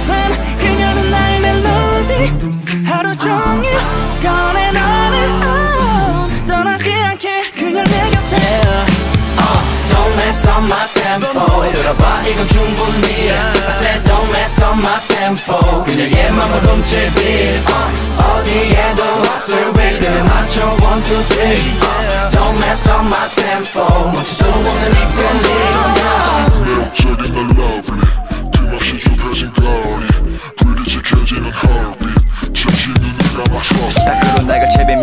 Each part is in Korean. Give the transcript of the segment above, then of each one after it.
나만 듣고 싶은 그녀는 나의 멜로디 하루 종일 꺼내 너는 oh, 떠나지 않게 그녀 내 곁에 Don't mess up my tempo 들어봐 이건 충분히 I said don't mess up my tempo 그녀의 맘을 훔칠 beat uh, 어디에도 없을 rhythm 맞춰 one two three uh, Don't mess up my tempo 멈출 수 없는 이 끌림 매력적인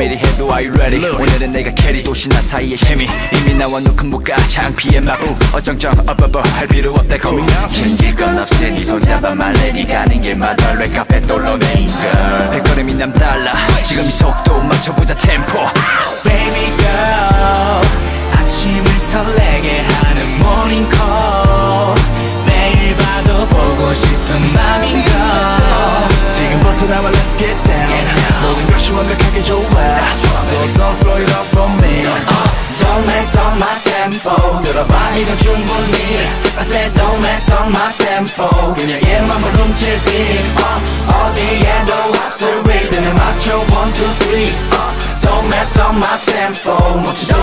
날 제배 미리 해도 Are you ready? 오늘은 내가 캐리 도시나 사이의 케미 이미 나와 누큰 무가. 창피의 마부 어정쩡 업업어 할 필요 없다 고민 챙길 건 없으니 손잡아 말레니 가는 길마다 랩카페 돌로네 girl 백걸음이 남달라. 지금 이 속도 맞춰보자 템포 들어봐 이건 충분히 I said don't mess up my tempo 그녀의 맘을 훔칠 beat uh, 어디에도 없을 rhythm에 맞춰 one two three uh, Don't mess up my tempo 멈출 수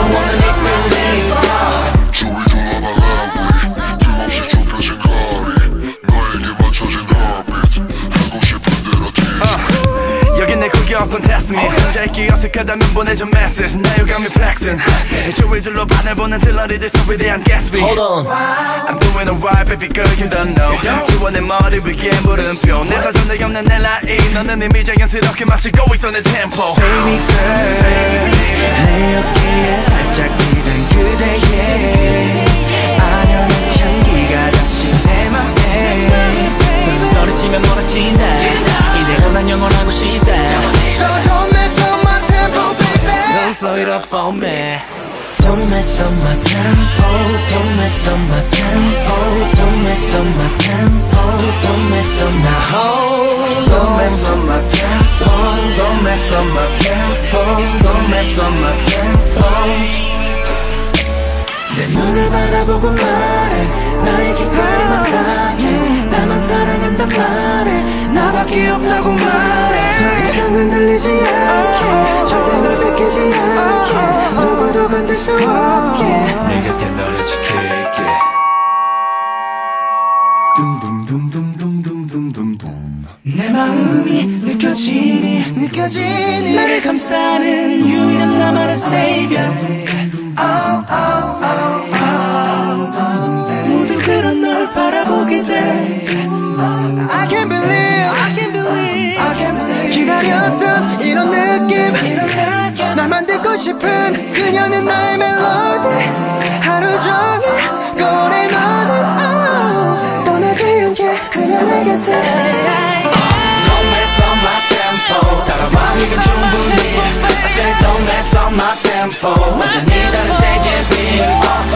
여긴 내 구경꾼 test me 혼자 있기 어색하다면 보내줘 message. 나 유감이 flexing. 조일 줄로 반을 보는 들러리들 소비에 대한 Gatsby. Hold on. I'm doing alright baby girl you don't know. 지원의 머리 위에 물음표. 내 사전에 없는 내 라인. 너는 이미 자연스럽게 맞추고 있어 내 템포 Baby girl 내 어깨에 살짝 기댄 그대의 아련한 향기가 다시 내 맘에. 서로 떨어지면 멀어진다. 이대로 난 영원하고 싶다 slow it up for me Don't mess up my tempo, don't mess up my tempo, don't mess up my tempo, don't mess up my whole. Don't mess up my tempo, don't mess up my tempo, don't mess up my tempo. 내 눈을 바라보고 말해 나에게 바라만 닿게 나만 사랑한단 말해 나밖에 없다고 말해 더 이상은 들리지 않게. 절대 널 뺏기지 않게. 누구도 건들 수 없게. 내 곁에 너를 지킬게. 내 마음이 느껴지니 느껴지니. 나를 감싸는 유일한 나만의 savior 싶은 그녀는 나의 멜로디 하루 종일 거울에 너는 oh, 떠나지 않게 그녀 내 곁에 Don't mess up my tempo 이건 충분히 I said don't mess up my tempo 완전히 다른 세계빈 oh,